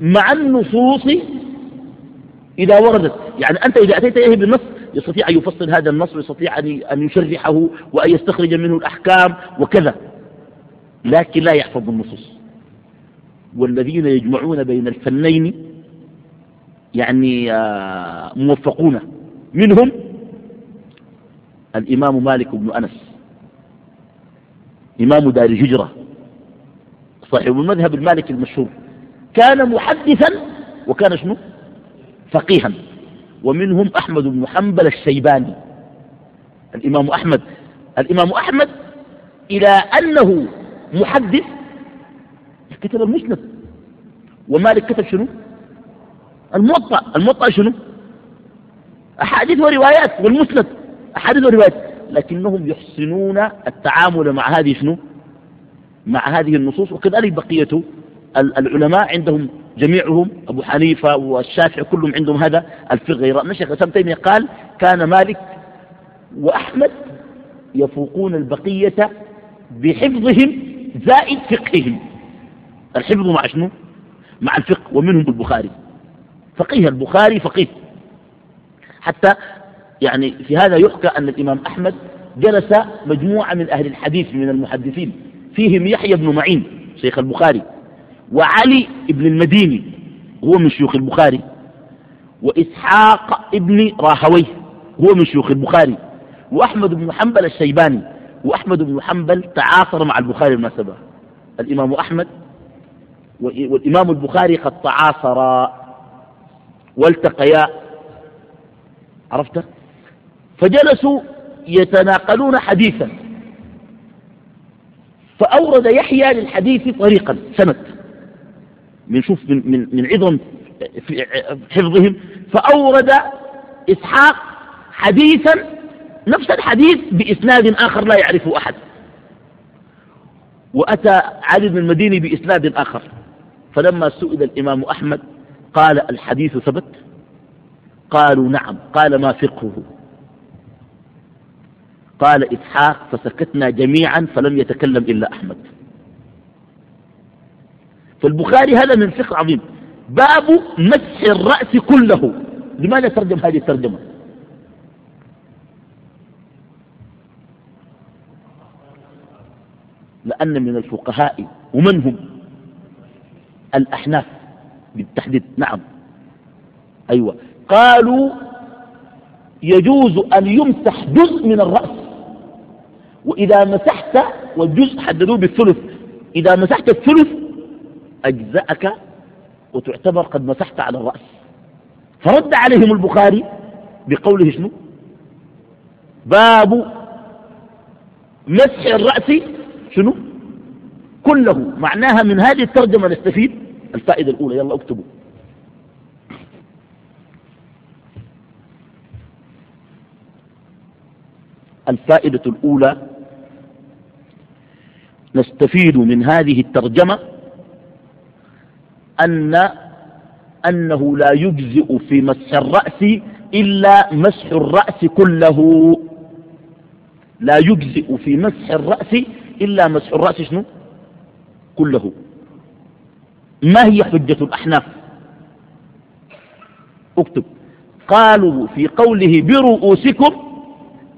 مع النصوص إذا وردت يعني أنت إذا أتيت إليه بالنص يستطيع أن يفصل هذا النص ويستطيع أن يشرحه وأن يستخرج منه الأحكام وكذا. لكن لا يحفظ النصوص. والذين يجمعون بين الفنين يعني آه، موفقون. منهم الإمام مالك بن أنس. إمام دار الهجرة. صاحب المذهب المالكي المشهور. كان محدثا وكان شنو؟ فقيها. ومنهم أحمد بن حنبل الشيباني. الإمام أحمد. الإمام أحمد إلى أنه محدث كتب المسند. ومالك كتب شنو؟ الموطأ. الموطأ شنو؟ أحاديث وروايات والمسند. أحاديث وروايات. لكنهم يحسنون التعامل مع هذه شنو؟ مع هذه النصوص. وكذلك بقية العلماء عندهم جميعهم أبو حنيفة والشافعي كلهم عندهم هذا الفقه. أن الشيخ الإسلام تيمية قال كان مالك وأحمد يفوقون البقية بحفظهم زائد فقههم. الحفظ مع شنو؟ مع الفقه ومنهم البخاري. فقيه البخاري فقيه. حتى يعني في هذا يحكى أن الإمام أحمد جلس مجموعة من أهل الحديث من المحدثين. فيهم يحيى بن معين شيخ البخاري. وعلي بن المديني هو من شيوخ البخاري وإسحاق ابن راهويه هو من شيوخ البخاري وأحمد بن حنبل الشيباني وأحمد بن حنبل تعاصر مع البخاري بالمناسبة الإمام أحمد والإمام البخاري قد تعاصرا والتقيا. عرفت؟ فجلسوا يتناقلون حديثا فأورد يحيى للحديث طريقا سند. من شوف من, من, من عظم حفظهم فأورد إسحاق حديثا نفس الحديث بإسناد آخر لا يعرفه أحد. وأتى علي بن المديني بإسناد آخر. فلما سئل الإمام أحمد قال الحديث ثبت؟ قالوا نعم. قال ما فقهه؟ قال إسحاق فسكتنا جميعا فلم يتكلم إلا أحمد. فالبخاري هذا من فقه عظيم. باب مسح الرأس كله. لماذا ترجم هذه الترجمة؟ لأن من الفقهاء ومن هم؟ الأحناف بالتحديد. نعم. أيوة. قالوا يجوز أن يمسح جزء من الرأس. وإذا مسحت والجزء حددوه بالثلث. إذا مسحت الثلث أجزأك وتعتبر قد مسحت على الرأس. فرد عليهم البخاري بقوله شنو؟ باب مسح الرأس شنو؟ كله. معناها من هذه الترجمة نستفيد. الفائدة الأولى. يلا اكتبوا. الفائدة الأولى. نستفيد من هذه الترجمة أن أنه لا يجزئ في مسح الرأس إلا مسح الرأس كله. لا يجزئ في مسح الرأس إلا مسح الرأس شنو؟ كله. ما هي حجة الأحناف؟ اكتب. قالوا في قوله برؤوسكم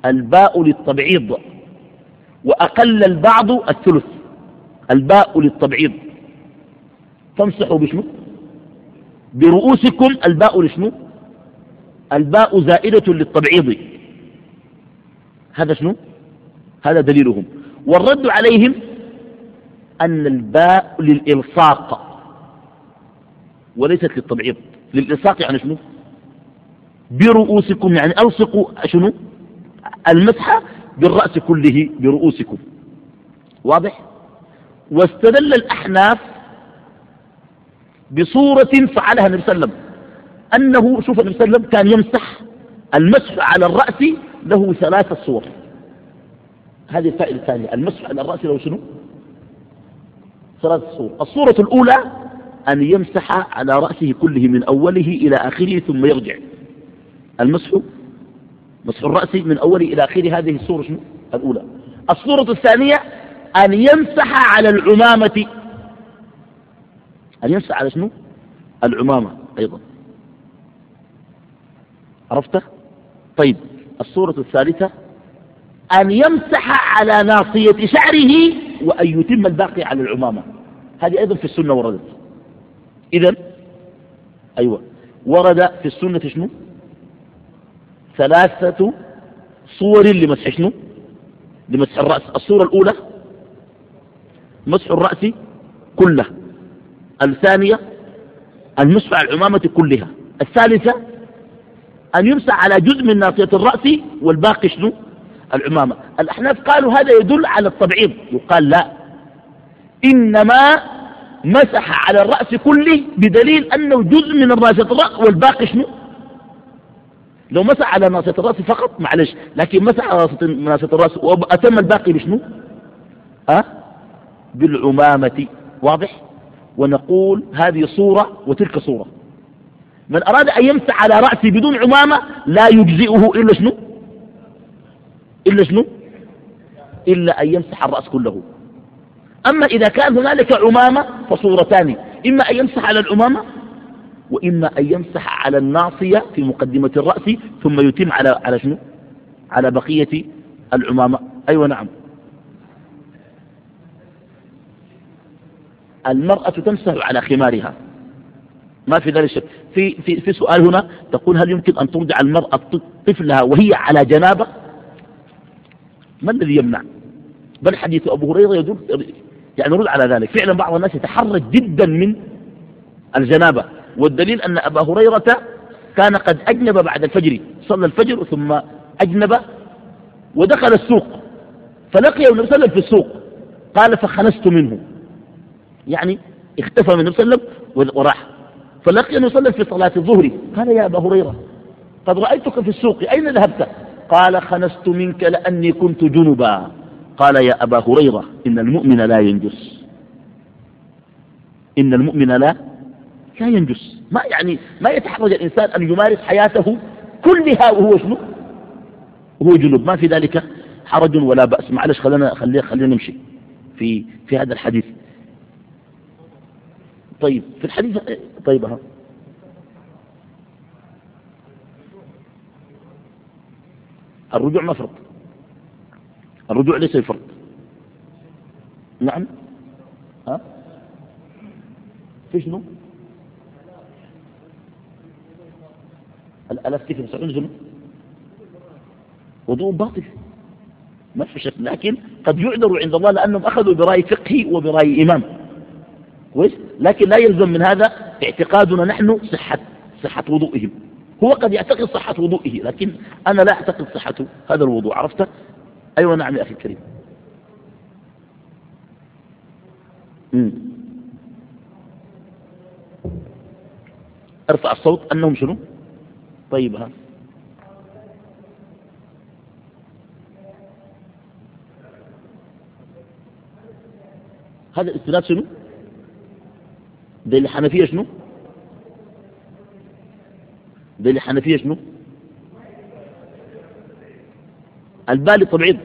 الباء للتبعيض وأقل البعض الثلث الباء للتبعيض. فامسحوا بشنو؟ برؤوسكم الباء لشنو؟ الباء زائدة للتبعيض. هذا شنو؟ هذا دليلهم. والرد عليهم أن الباء للإلصاق وليست للتبعيض. للإلصاق يعني شنو؟ برؤوسكم يعني ألصقوا شنو؟ المسح بالرأس كله برؤوسكم. واضح؟ واستدل الأحناف بصورة فعلها النبي صلى الله عليه وسلم. أنه شوف النبي صلى الله عليه وسلم كان يمسح المسح على الرأس له ثلاثة صور. هذه الفائدة الثانية. المسح على الرأس له شنو؟ ثلاث صور. الصورة الأولى أن يمسح على رأسه كله من أوله إلى آخره ثم يرجع. المسح مسح الرأس من أوله إلى آخره. هذه الصورة شنو؟ الأولى. الصورة الثانية أن يمسح على العمامة. أن يمسح على شنو؟ العمامة أيضا. عرفت؟ طيب الصورة الثالثة أن يمسح على ناصية شعره وأن يتم الباقي على العمامة. هذه أيضا في السنة وردت. إذا أيوة ورد في السنة شنو؟ ثلاثة صور لمسح شنو؟ لمسح الرأس. الصورة الأولى مسح الرأس كله. الثانية المسح على العمامة كلها. الثالثة أن يمسح على جزء من ناصية الرأس والباقي شنو؟ العمامة. الأحناف قالوا هذا يدل على التبعيض يقال لا. إنما مسح على الرأس كله بدليل أنه جزء من ناصية الرأس والباقي شنو؟ لو مسح على ناصية الرأس فقط معلش. لكن مسح على ناصية الرأس وأتم الباقي بشنو؟ ها؟ بالعمامة. واضح؟ ونقول هذه صورة وتلك صورة. من أراد أن يمسح على رأسه بدون عمامة لا يجزئه إلا شنو؟ إلا شنو؟ إلا أن يمسح الرأس كله. أما إذا كان هنالك عمامة فصورتان إما أن يمسح على العمامة وإما أن يمسح على الناصية في مقدمة الرأس ثم يتم على على شنو؟ على بقية العمامة. أيوة نعم. المرأة تمسح على خمارها. ما في ذلك شك في, في, في سؤال هنا تقول هل يمكن أن ترجع المرأة طفلها وهي على جنابة؟ ما الذي يمنع؟ بل حديث أبو هريرة يدل يعني نرد على ذلك. فعلا بعض الناس يتحرج جدا من الجنابة. والدليل أن أبا هريرة كان قد أجنب بعد الفجر. صلى الفجر ثم أجنب ودخل السوق. فلقي النبي صلى الله عليه وسلم في السوق. قال فخنست منه. يعني اختفى من النبي صلى الله عليه وسلم وراح. فلقي النبي صلى الله عليه وسلم في صلاة الظهر. قال يا أبا هريرة قد رأيتك في السوق أين ذهبت؟ قال خنست منك لأني كنت جنبا. قال يا أبا هريرة إن المؤمن لا ينجس. إن المؤمن لا لا ينجس. ما يعني ما يتحرج الإنسان أن يمارس حياته كلها وهو شنو؟ وهو جنوب. ما في ذلك حرج ولا بأس. معلش خلينا خلينا خلينا نمشي في في هذا الحديث. طيب في الحديث طيب ها. الرجوع ما فرض. الرجوع ليس بفرض. نعم. ها. في شنو؟ الألاف كيف يسعون وضوء باطل. ما في شك لكن قد يعذر عند الله لأنهم أخذوا برأي فقهي وبرأي إمام. كويس؟ لكن لا يلزم من هذا اعتقادنا نحن صحة صحة وضوئهم. هو قد يعتقد صحة وضوئه لكن أنا لا أعتقد صحة هذا الوضوء عرفت؟ أيوة نعم يا أخي الكريم. ارفع الصوت أنهم شنو؟ طيب ها. هذا الاستناد شنو؟ دليل الحنفية شنو؟ دليل الحنفية شنو؟ البالي طبعي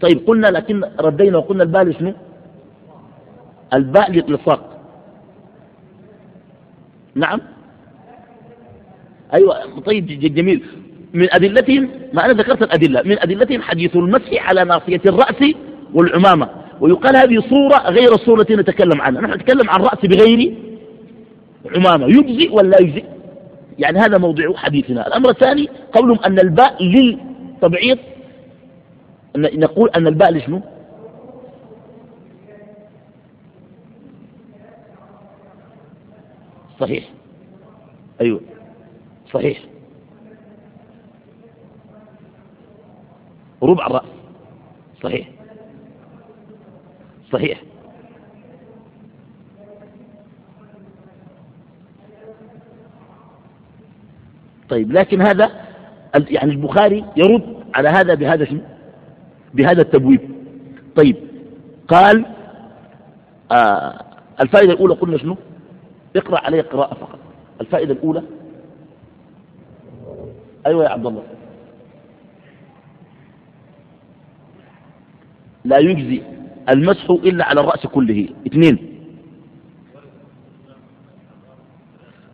طيب قلنا لكن ردينا وقلنا البالي شنو؟ الباء للإطلاق نعم. أيوة. طيب جميل. من أدلتهم ما أنا ذكرت الأدلة. من أدلتهم حديث المسح على ناصية الرأس والعمامة. ويقال هذه صورة غير الصورة التي نتكلم عنها. نحن نتكلم عن رأس بغير عمامة يجزي ولا يجزي؟ يعني هذا موضوع حديثنا. الأمر الثاني قولهم أن الباء للتبعيض نقول أن الباء لشنو؟ صحيح. أيوه. صحيح. ربع الرأس. صحيح. صحيح. طيب لكن هذا يعني البخاري يرد على هذا بهذا بهذا التبويب. طيب قال آه الفائدة الأولى قلنا شنو؟ اقرأ عليه قراءة فقط. الفائدة الأولى؟ أيوة يا عبد الله. لا يجزي المسح إلا على الرأس كله. اثنين.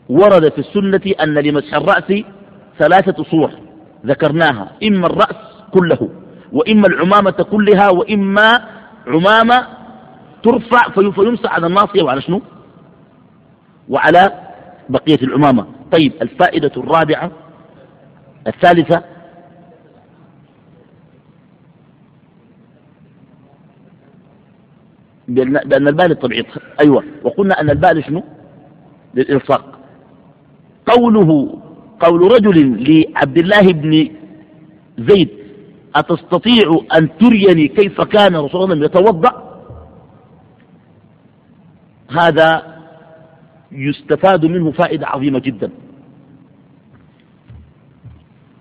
ورد في السنة أن لمسح الرأس ثلاثة صور ذكرناها إما الرأس كله وإما العمامة كلها وإما عمامة ترفع فيمسح على الناصية وعلى شنو؟ وعلى بقية العمامة. طيب الفائدة الرابعة الثالثة بأن البال طبيعي أيوة وقلنا أن البال شنو؟ للإلصاق. قوله قول رجل لعبد الله بن زيد أتستطيع أن تريني كيف كان رسول الله يتوضأ؟ هذا يستفاد منه فائدة عظيمة جدا.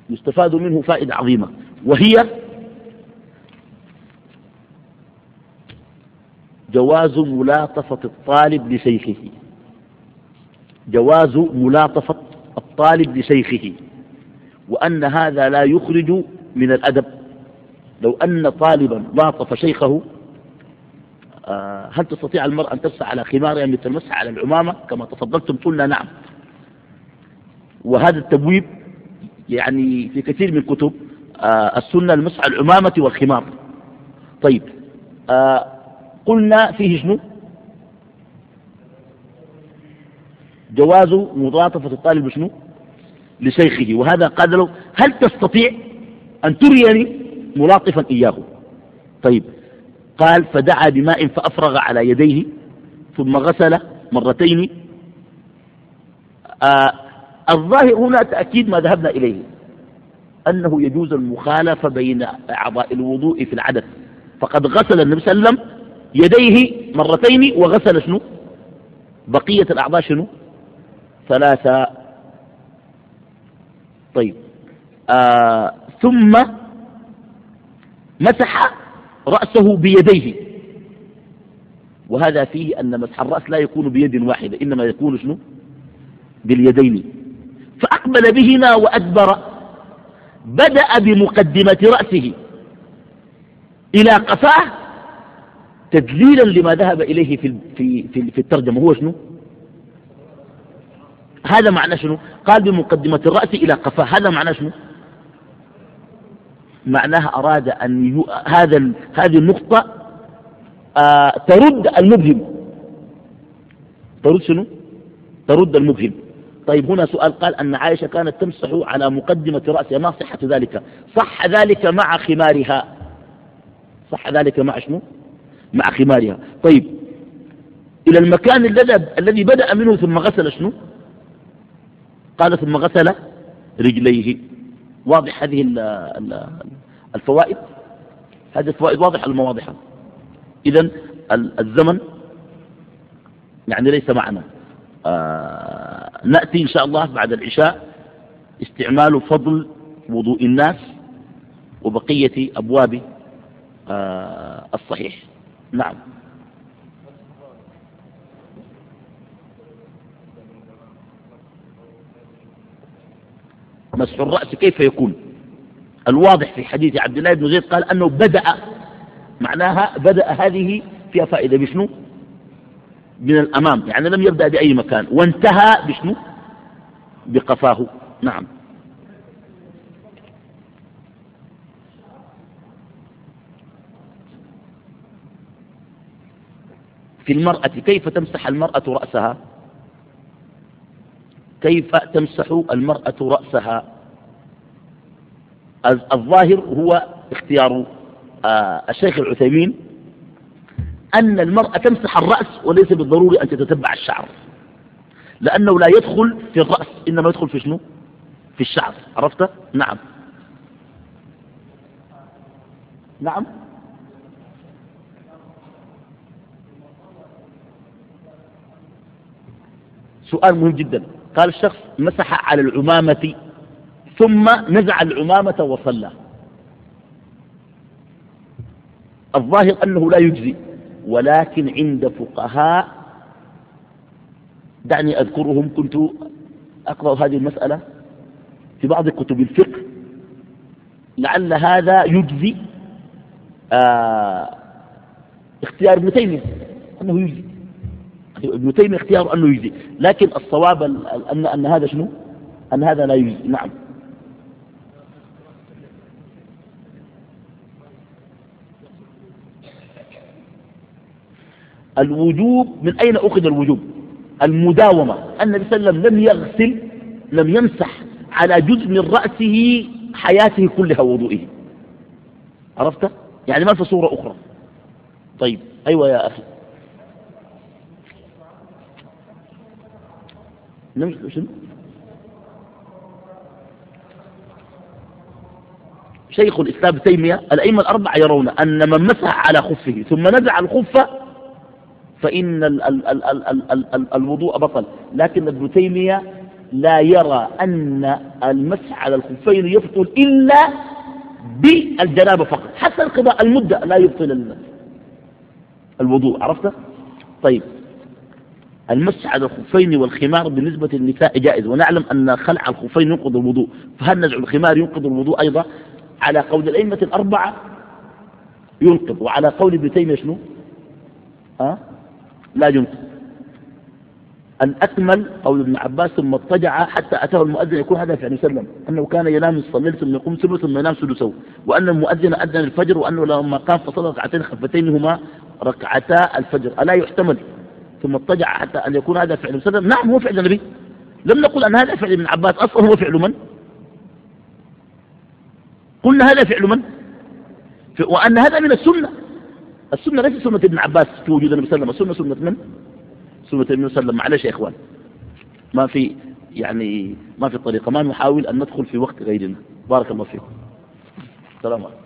يستفاد منه فائدة عظيمة. وهي جواز ملاطفة الطالب لشيخه. جواز ملاطفة الطالب لشيخه وأن هذا لا يخرج من الأدب. لو أن طالبا لاطف شيخه آه، هل تستطيع المرأة أن تمسح على خمارها مثل المسح على العمامة؟ كما تفضلتم قلنا نعم. وهذا التبويب يعني في كثير من كتب آه، السنة المسح العمامة والخمار. طيب آه، قلنا فيه شنو؟ جواز مضاطفة الطالب شنو؟ لشيخه. وهذا قال له هل تستطيع أن تريني ملاطفا إياه؟ طيب. قال فدعا بماء فأفرغ على يديه ثم غسل مرتين. آه الظاهر هنا تأكيد ما ذهبنا إليه أنه يجوز المخالفة بين أعضاء الوضوء في العدد. فقد غسل النبي صلى الله عليه وسلم يديه مرتين وغسل شنو؟ بقية الأعضاء شنو؟ ثلاثة. طيب. آه ثم مسح رأسه بيديه. وهذا فيه أن مسح الرأس لا يكون بيد واحدة إنما يكون شنو؟ باليدين. فأقبل بهما وأدبر. بدأ بمقدمة رأسه إلى قفاه تدليلا لما ذهب إليه في, في, في, في الترجمة. هو شنو؟ هذا معنى شنو؟ قال بمقدمة الرأس إلى قفاه. هذا معنى شنو؟ معناها أراد أن ي... هذا ال... هذه النقطة آه ترد المبهم. ترد شنو؟ ترد المبهم. طيب هنا سؤال قال أن عائشة كانت تمسح على مقدمة رأسها. ما صحة ذلك؟ صح ذلك مع خمارها. صح ذلك مع شنو؟ مع خمارها. طيب إلى المكان الذي بدأ منه ثم غسل شنو؟ قال ثم غسل رجليه. واضح هذه الفوائد؟ هذه الفوائد واضحة المواضحة إذا الزمن يعني ليس معنا. آه نأتي إن شاء الله بعد العشاء استعمال فضل وضوء الناس وبقية أبواب آه الصحيح. نعم. مسح الرأس كيف يكون؟ الواضح في حديث عبد الله بن زيد قال أنه بدأ معناها بدأ هذه فيها فائدة بشنو؟ من الأمام يعني لم يبدأ بأي مكان وانتهى بشنو؟ بقفاه. نعم. في المرأة كيف تمسح المرأة رأسها؟ كيف تمسح المرأة رأسها؟ الظاهر هو اختيار آه، الشيخ العثيمين أن المرأة تمسح الرأس وليس بالضروري أن تتتبع الشعر لأنه لا يدخل في الرأس إنما يدخل في شنو؟ في الشعر عرفت؟ نعم. نعم. سؤال مهم جدا. قال الشخص مسح على العمامة ثم نزع العمامة وصلى. الظاهر أنه لا يجزي ولكن عند فقهاء دعني أذكرهم كنت أقرأ هذه المسألة في بعض كتب الفقه لعل هذا يجزي آه اختيار ابن تيمية أنه يجزي. ابن تيمية اختيار أنه يجزي. لكن الصواب أن, أن هذا شنو؟ أن هذا لا يجزي. نعم. الوجوب من أين أخذ الوجوب؟ المداومة. النبي صلى الله عليه وسلم لم يغسل لم يمسح على جزء من رأسه حياته كلها وضوئه. عرفت؟ يعني ما في صورة أخرى. طيب. أيوة يا أخي. شنو؟ شيخ الإسلام تيمية الأئمة الأربعة يرون أن من مسح على خفه ثم نزع الخف فإن ال ال ال ال ال ال ال الوضوء بطل. لكن ابن تيمية لا يرى أن المسح على الخفين يبطل إلا بالجنابة فقط. حتى القضاء المدة لا يبطل الوضوء. عرفت؟ طيب. المسح على الخفين والخمار بالنسبة للنساء جائز ونعلم أن خلع الخفين ينقض الوضوء فهل نزع الخمار ينقض الوضوء أيضا؟ على قول الأئمة الأربعة ينقض وعلى قول ابن تيمية شنو؟ أه؟ لا ينقض. الأكمل قول ابن عباس ثم اضطجع حتى أتاه المؤذن يكون هذا في وسلم أنه كان ينام الصليل ثم يقوم سبه ثم ينام سدسه وأن المؤذن أذن الفجر وأنه لما قام فصلى ركعتين خفتين هما ركعتا الفجر. ألا يحتمل؟ ثم اضطجع حتى أن يكون هذا فعل وسلم نعم هو فعل النبي. لم نقل أن هذا فعل ابن عباس أصلا هو فعل من؟ قلنا هذا فعل من؟ وأن هذا من السنة. السنة ليس سنة ابن عباس في وجود النبي صلى الله عليه وسلم. السنة سنة من؟ سنة النبي صلى الله عليه وسلم. معلش يا إخوان. ما في يعني ما في طريقة. ما نحاول أن ندخل في وقت غيرنا. بارك الله فيكم. السلام عليكم.